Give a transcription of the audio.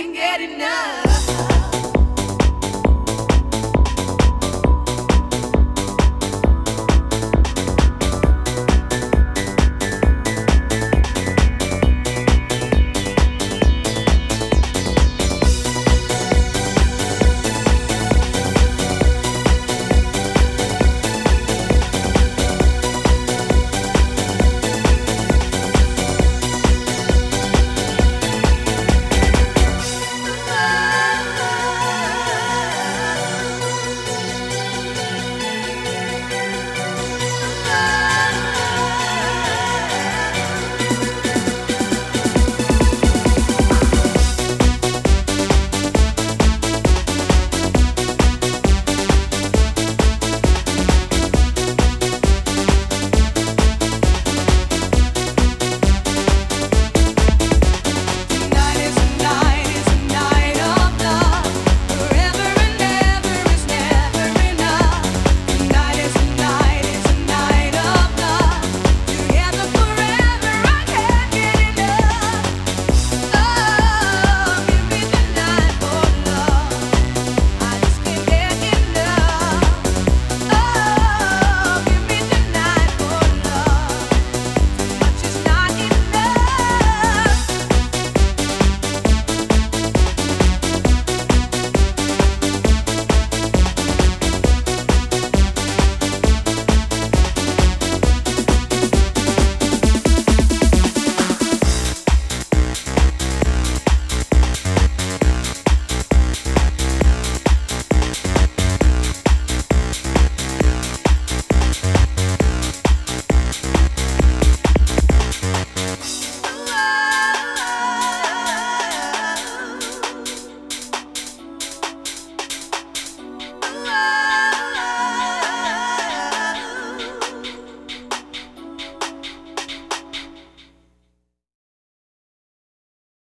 can't get enough.